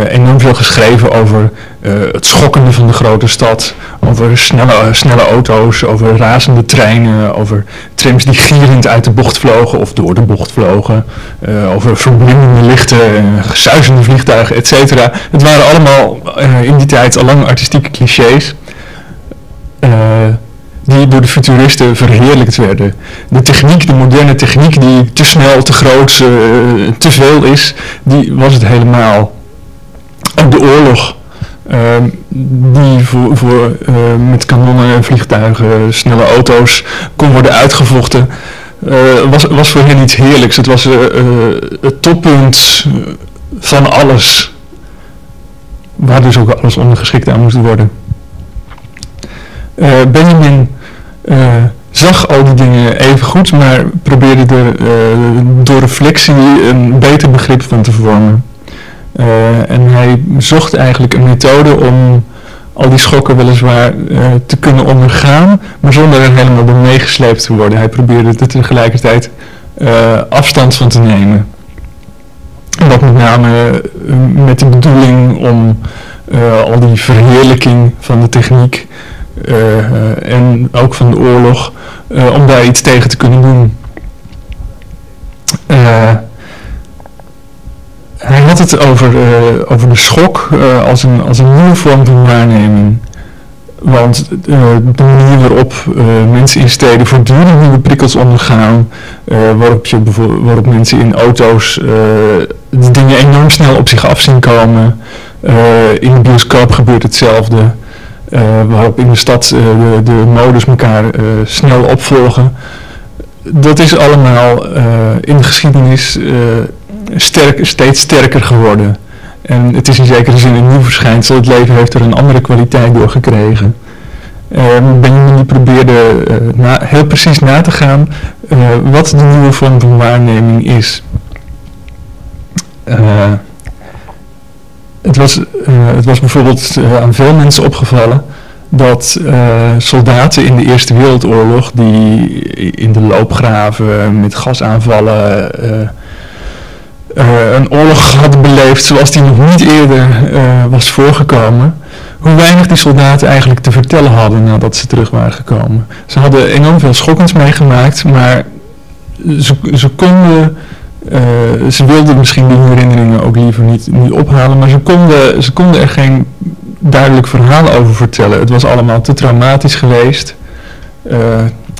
enorm veel geschreven over het schokkende van de grote stad, over snelle, snelle auto's, over razende treinen, over trams die gierend uit de bocht vlogen of door de bocht vlogen, uh, over verblindende lichten, gesuizende vliegtuigen, etc. Het waren allemaal in die tijd al lang artistieke clichés die door de futuristen verheerlijkt werden. De techniek, de moderne techniek die te snel, te groot, te veel is, die was het helemaal ook de oorlog. Ehm, die voor, voor uh, met kanonnen en vliegtuigen, snelle auto's kon worden uitgevochten, uh, was, was voor hen iets heerlijks. Het was uh, het toppunt van alles, waar dus ook alles ondergeschikt aan moest worden. Benjamin zag al die dingen even goed, maar probeerde er door reflectie een beter begrip van te vormen. Uh, en hij zocht eigenlijk een methode om al die schokken weliswaar uh, te kunnen ondergaan, maar zonder er helemaal door meegesleept te worden. Hij probeerde er tegelijkertijd uh, afstand van te nemen. En dat met name met de bedoeling om al die verheerlijking van de techniek en ook van de oorlog, om daar iets tegen te kunnen doen hij had het over, uh, over de schok uh, als, een, als een nieuwe vorm van waarneming. Want uh, de manier waarop mensen in steden voortdurend nieuwe prikkels ondergaan, waarop, je waarop mensen in auto's de dingen enorm snel op zich af zien komen. in de bioscoop gebeurt hetzelfde. waarop in de stad de, de modus elkaar snel opvolgen. Dat is allemaal in de geschiedenis sterk, steeds sterker geworden. En het is in zekere zin een nieuw verschijnsel. Het leven heeft er een andere kwaliteit door gekregen. Um, Benjamin die probeerde uh, na, heel precies na te gaan uh, wat de nieuwe vorm van waarneming is. Uh, het, was het was bijvoorbeeld aan veel mensen opgevallen dat soldaten in de Eerste Wereldoorlog die in de loopgraven met gasaanvallen uh, een oorlog hadden beleefd zoals die nog niet eerder uh, was voorgekomen, hoe weinig die soldaten eigenlijk te vertellen hadden nadat ze terug waren gekomen. Ze hadden enorm veel schokkends meegemaakt, maar ze, ze konden ze wilden misschien die herinneringen ook liever niet, niet ophalen, maar ze konden, ze konden er geen duidelijk verhaal over vertellen. Het was allemaal te traumatisch geweest.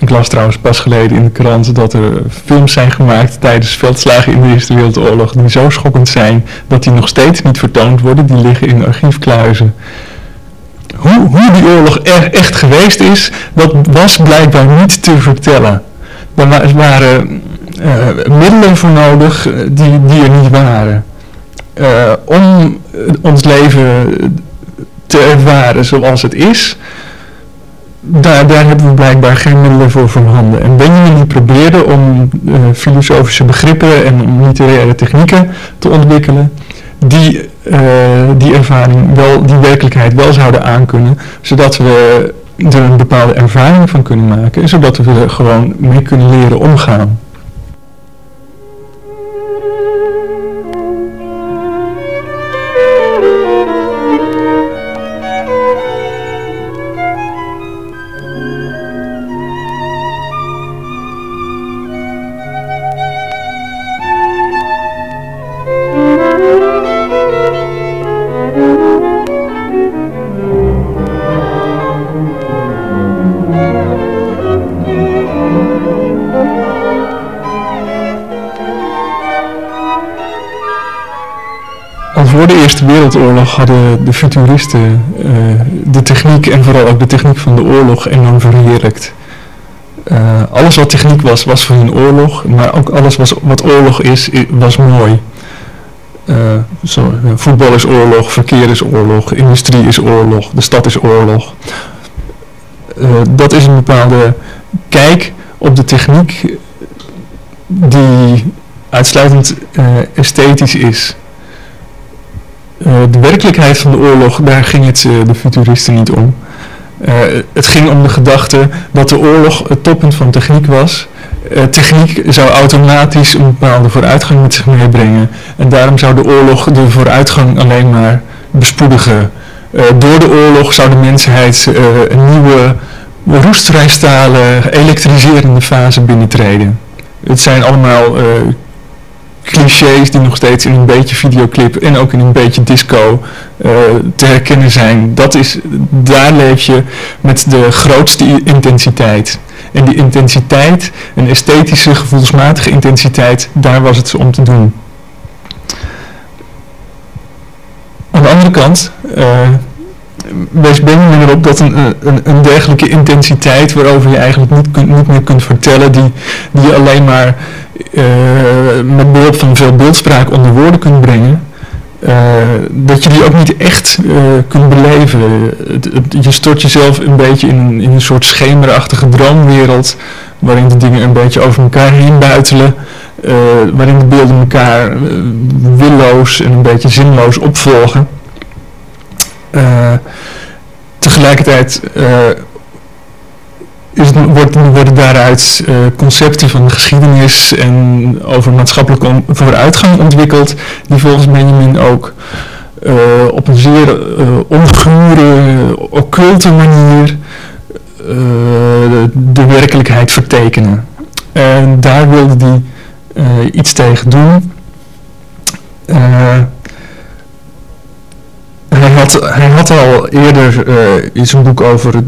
Ik las trouwens pas geleden in de krant dat er films zijn gemaakt tijdens veldslagen in de Eerste Wereldoorlog die zo schokkend zijn dat die nog steeds niet vertoond worden. Die liggen in archiefkluizen. Hoe, hoe die oorlog echt geweest is, dat was blijkbaar niet te vertellen. Er waren uh, middelen voor nodig eh, die, die er niet waren. Uh, om ons leven te ervaren zoals het is, daar, daar hebben we blijkbaar geen middelen voor voorhanden. En Benjamin die probeerde om uh, filosofische begrippen en literaire technieken te ontwikkelen, die uh, die ervaring wel, die werkelijkheid wel zouden aankunnen, zodat we er een bepaalde ervaring van kunnen maken, zodat we er gewoon mee kunnen leren omgaan. De Eerste Wereldoorlog hadden de futuristen uh, de techniek en vooral ook de techniek van de oorlog enorm verheerlijkt. Uh, alles wat techniek was, was voor hun oorlog, maar ook alles wat oorlog is, was mooi. Zo, voetbal is oorlog, verkeer is oorlog, industrie is oorlog, de stad is oorlog. dat is een bepaalde kijk op de techniek die uitsluitend esthetisch is. Eh, de werkelijkheid van de oorlog, daar ging het uh, de futuristen niet om. Uh, het ging om de gedachte dat de oorlog het toppunt van techniek was. techniek zou automatisch een bepaalde vooruitgang met zich meebrengen. En daarom zou de oorlog de vooruitgang alleen maar bespoedigen. door de oorlog zou de mensheid een nieuwe roestvrijstalen, elektriserende fase binnentreden. Het zijn allemaal clichés die nog steeds in een beetje videoclip en ook in een beetje disco uh, te herkennen zijn. Dat is, daar leef je met de grootste intensiteit. En die intensiteit, een esthetische, gevoelsmatige intensiteit, daar was het om te doen. Aan de andere kant, uh, wees Benjamin erop dat een, een, dergelijke intensiteit waarover je eigenlijk niet, niet meer kunt vertellen, die, die je alleen maar met behulp van veel beeldspraak onder woorden kunt brengen, uh, dat je die ook niet echt uh, kunt beleven. Je stort jezelf een beetje in in een soort schemerachtige droomwereld, waarin de dingen een beetje over elkaar heen buitelen, waarin de beelden elkaar willoos en een beetje zinloos opvolgen. tegelijkertijd is worden daaruit uh, concepten van de geschiedenis en over maatschappelijke vooruitgang ontwikkeld, die volgens Benjamin ook uh, op een zeer uh, ongure, occulte manier de, de, werkelijkheid vertekenen. En daar wilde hij iets tegen doen hij had, hij had al eerder uh, in zijn boek over uh,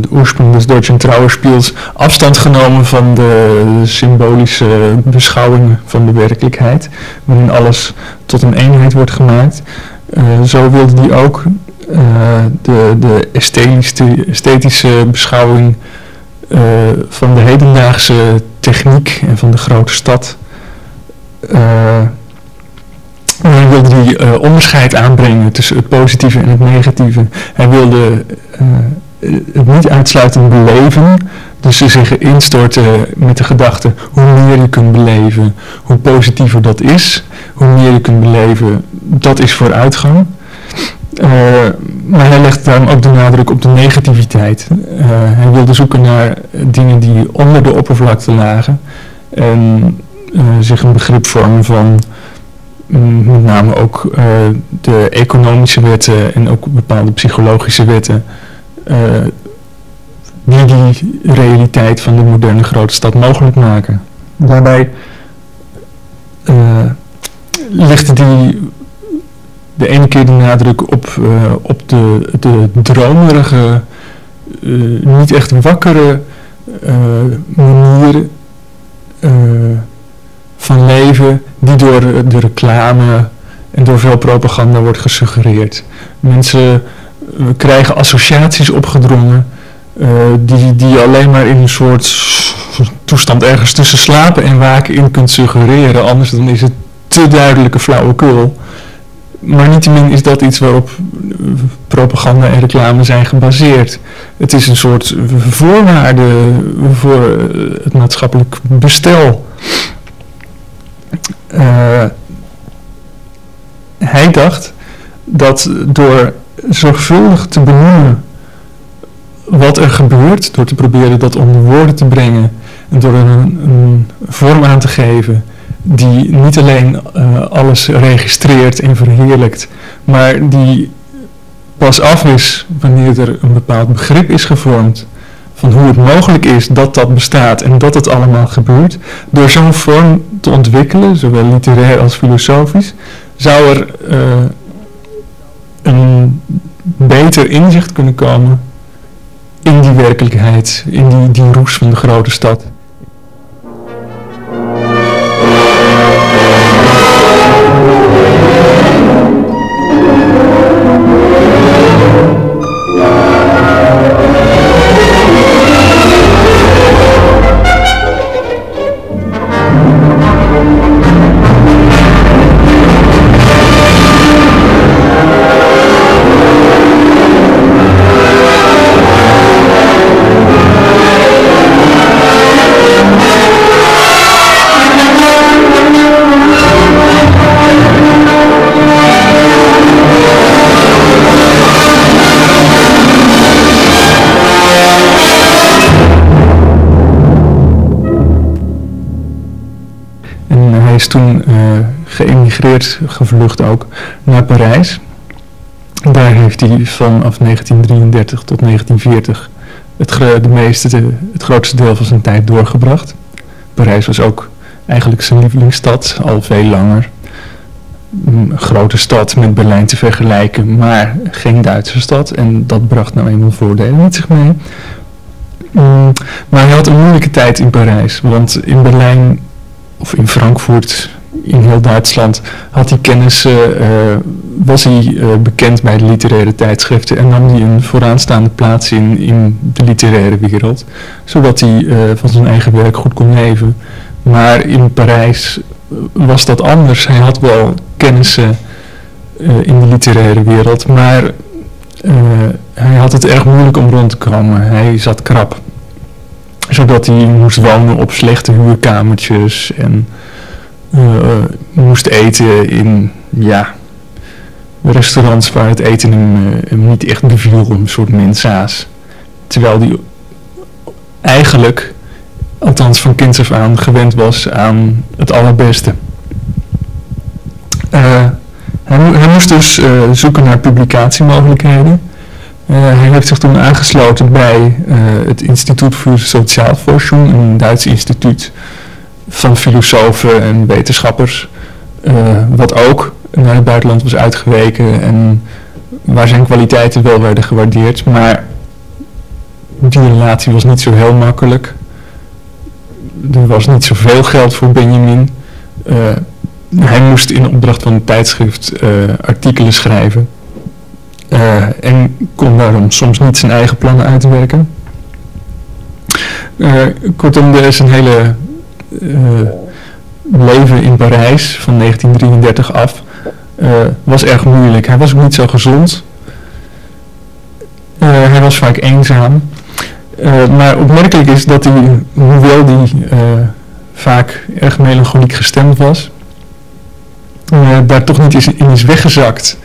de oorsprong des Deutschen Trauerspiels afstand genomen van de symbolische beschouwingen van de werkelijkheid, waarin alles tot een eenheid wordt gemaakt. Uh, zo wilde hij ook de, de esthetische, esthetische beschouwing van de hedendaagse techniek en van de grote stad hij wilde die uh, onderscheid aanbrengen tussen het positieve en het negatieve. Hij wilde uh, het niet uitsluitend beleven, dus zich instorten met de gedachte hoe meer je kunt beleven, hoe positiever dat is, hoe meer je kunt beleven, dat is vooruitgang. Uh, maar hij legde daarom ook de nadruk op de negativiteit. hij wilde zoeken naar dingen die onder de oppervlakte lagen en zich een begrip vormen van met name ook uh, de economische wetten en ook bepaalde psychologische wetten, uh, die die realiteit van de moderne grote stad mogelijk maken. Daarbij uh, legde die de ene keer de nadruk op, op de, de dromerige, niet echt wakkere manier van leven die door de reclame en door veel propaganda wordt gesuggereerd. Mensen krijgen associaties opgedrongen die, die je alleen maar in een soort toestand ergens tussen slapen en waken in kunt suggereren. Anders dan is het te duidelijke flauwekul. Maar niettemin is dat iets waarop propaganda en reclame zijn gebaseerd. Het is een soort voorwaarde voor het maatschappelijk bestel. Uh, hij dacht dat door zorgvuldig te benoemen wat er gebeurt, door te proberen dat onder woorden te brengen en door een, een vorm aan te geven die niet alleen uh, alles registreert en verheerlijkt, maar die pas af is wanneer er een bepaald begrip is gevormd van hoe het mogelijk is dat dat bestaat en dat het allemaal gebeurt. Door zo'n vorm te ontwikkelen, zowel literair als filosofisch, zou er uh, een beter inzicht kunnen komen in die werkelijkheid, in die, die roes van de grote stad. Toen uh, geëmigreerd, gevlucht ook, naar Parijs. Daar heeft hij vanaf 1933 tot 1940 het, de meeste, het grootste deel van zijn tijd doorgebracht. Parijs was ook eigenlijk zijn lievelingsstad, al veel langer. Een grote stad met Berlijn te vergelijken, maar geen Duitse stad. En dat bracht nou eenmaal voordelen met zich mee. Mm, maar hij had een moeilijke tijd in Parijs, want in Berlijn of in Frankfurt, in heel Duitsland, had hij kennis, uh, was hij uh, bekend bij de literaire tijdschriften en nam hij een vooraanstaande plaats in, in de literaire wereld, zodat hij van zijn eigen werk goed kon leven. Maar in Parijs was dat anders. Hij had wel kennissen in de literaire wereld, maar hij had het erg moeilijk om rond te komen. Hij zat krap zodat hij moest wonen op slechte huurkamertjes en uh, moest eten in, ja, restaurants waar het eten hem, hem niet echt beviel, een soort mensaas. Terwijl hij eigenlijk, althans van kinds af aan, gewend was aan het allerbeste. Hij, hij, moest dus zoeken naar publicatiemogelijkheden. Uh, hij heeft zich toen aangesloten bij uh, het Instituut voor Sozialforschung, een Duits instituut van filosofen en wetenschappers, uh, wat ook naar het buitenland was uitgeweken en waar zijn kwaliteiten wel werden gewaardeerd, maar die relatie was niet zo heel makkelijk. Er was niet zoveel geld voor Benjamin. hij moest in opdracht van het tijdschrift artikelen schrijven. Uh, en kon daarom soms niet zijn eigen plannen uitwerken. Uh, kortom, een hele uh, leven in Parijs van 1933 af was erg moeilijk. Hij was ook niet zo gezond. hij was vaak eenzaam. maar opmerkelijk is dat hij, hoewel hij vaak erg melancholiek gestemd was, daar toch niet in is weggezakt.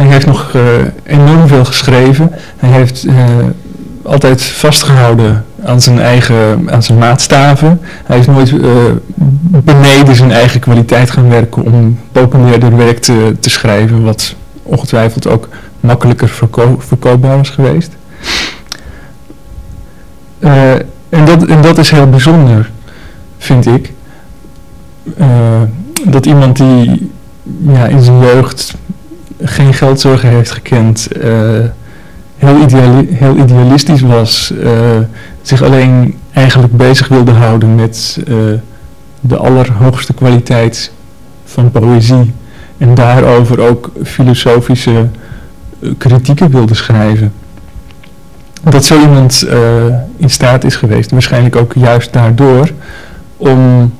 Hij heeft nog uh, enorm veel geschreven. Hij heeft uh, altijd vastgehouden aan zijn eigen aan zijn maatstaven. Hij is nooit uh, beneden zijn eigen kwaliteit gaan werken om populairder werk te, te schrijven, wat ongetwijfeld ook makkelijker verko verkoopbaar was geweest. en, dat, en dat is heel bijzonder, vind ik. dat iemand die ja, in zijn jeugd geen geldzorgen heeft gekend, heel, heel, idealistisch was, zich alleen eigenlijk bezig wilde houden met de allerhoogste kwaliteit van poëzie en daarover ook filosofische kritieken wilde schrijven. Dat zo iemand in staat is geweest, waarschijnlijk ook juist daardoor, om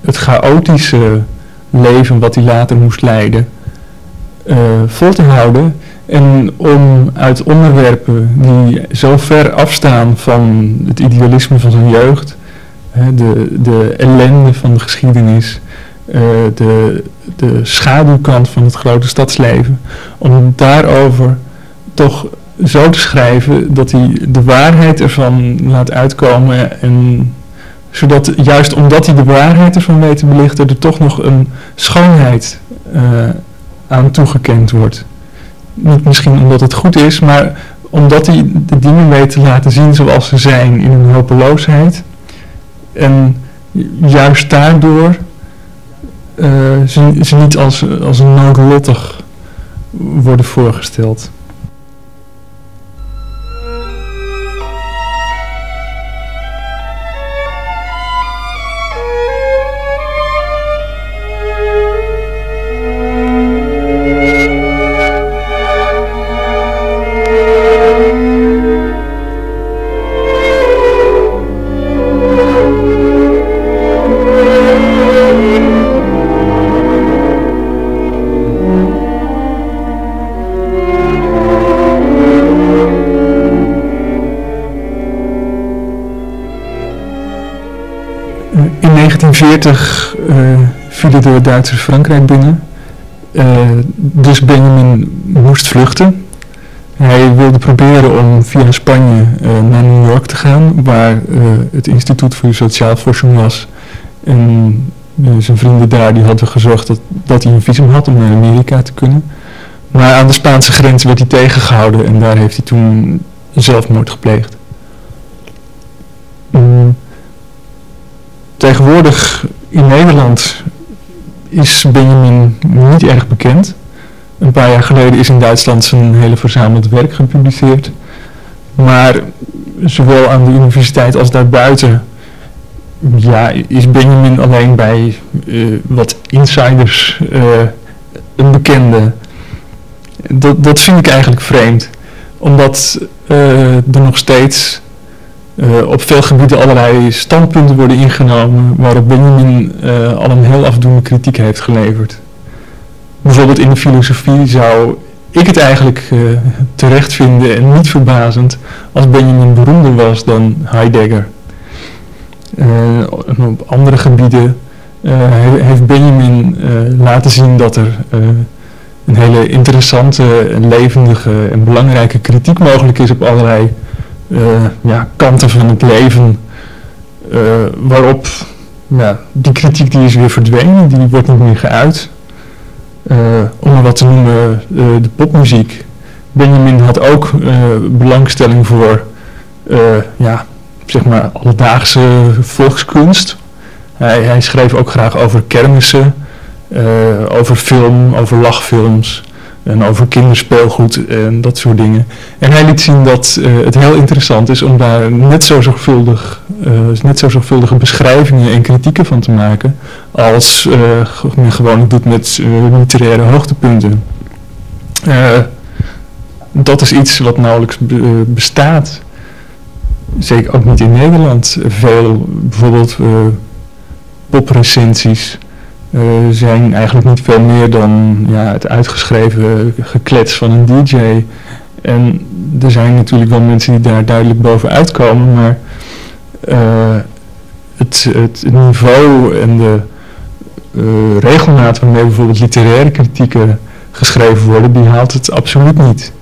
het chaotische leven wat hij later moest leiden vol te houden en om uit onderwerpen die zo ver afstaan van het idealisme van zijn jeugd, de, de ellende van de geschiedenis, uh, de, de schaduwkant van het grote stadsleven, om daarover toch zo te schrijven dat hij de waarheid ervan laat uitkomen en zodat juist omdat hij de waarheid ervan weet te belichten, er toch nog een schoonheid uh, aan toegekend wordt. Niet misschien omdat het goed is, maar omdat hij de dingen weet te laten zien zoals ze zijn in hun hopeloosheid. En juist daardoor uh, ze, ze, niet als, als noodlottig worden voorgesteld. 1940 uh, vielen de Duitsers Frankrijk binnen. Uh, dus Benjamin moest vluchten. Hij wilde proberen om via Spanje uh, naar New York te gaan, waar het instituut voor sociaal forschung was. En zijn vrienden daar die hadden gezorgd dat, dat hij een visum had om naar Amerika te kunnen. Maar aan de Spaanse grens werd hij tegengehouden en daar heeft hij toen zelfmoord gepleegd. Mm. Tegenwoordig in Nederland is Benjamin niet erg bekend. Een paar jaar geleden is in Duitsland zijn hele verzameld werk gepubliceerd. Maar zowel aan de universiteit als daarbuiten ja, is Benjamin alleen bij uh, wat insiders uh, een bekende. Dat, dat vind ik eigenlijk vreemd. Omdat uh, er nog steeds uh, op veel gebieden allerlei standpunten worden ingenomen waarop Benjamin uh, al een heel afdoende kritiek heeft geleverd. Bijvoorbeeld in de filosofie zou ik het eigenlijk uh, terecht vinden en niet verbazend als Benjamin beroemder was dan Heidegger. op andere gebieden heeft Benjamin laten zien dat er een hele interessante, en levendige en belangrijke kritiek mogelijk is op allerlei ja, kanten van het leven uh, waarop die kritiek die is weer verdwenen, die wordt niet meer geuit. Uh, om wat te noemen, de popmuziek. Benjamin had ook belangstelling voor ja, zeg maar alledaagse volkskunst. Hij, hij schreef ook graag over kermissen, over film, over lachfilms en over kinderspeelgoed en dat soort dingen. En hij liet zien dat uh, het heel interessant is om daar net zo, zorgvuldig, uh, net zo zorgvuldige beschrijvingen en kritieken van te maken als uh, men gewoonlijk doet met literaire hoogtepunten. dat is iets wat nauwelijks be bestaat. Zeker ook niet in Nederland. Veel bijvoorbeeld poprecensies zijn eigenlijk niet veel meer dan ja, het uitgeschreven geklets van een DJ. En er zijn natuurlijk wel mensen die daar duidelijk bovenuit komen, maar uh, het, het, niveau en de uh, regelmaat waarmee bijvoorbeeld literaire kritieken geschreven worden, die haalt het absoluut niet.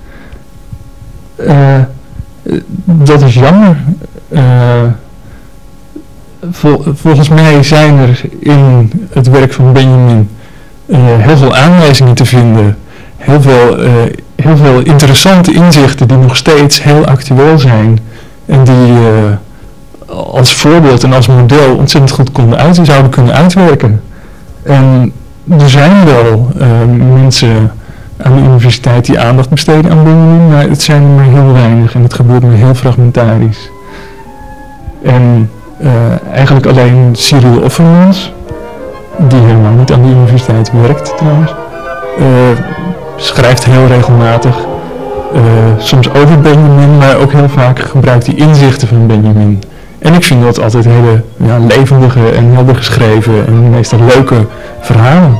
dat is jammer volgens mij zijn er in het werk van Benjamin uh, heel veel aanwijzingen te vinden. Heel veel, uh, heel veel interessante inzichten die nog steeds heel actueel zijn. En die uh, als voorbeeld en als model ontzettend goed konden uit, zouden kunnen uitwerken. En er zijn wel mensen aan de universiteit die aandacht besteden aan Benjamin, maar het zijn er maar heel weinig en het gebeurt maar heel fragmentarisch. En eigenlijk alleen Cyril Offermans, die helemaal niet aan de universiteit werkt trouwens, uh, schrijft heel regelmatig, uh, soms over Benjamin, maar ook heel vaak gebruikt hij inzichten van Benjamin. En ik vind dat altijd hele ja, levendige en helder geschreven en meestal leuke verhalen.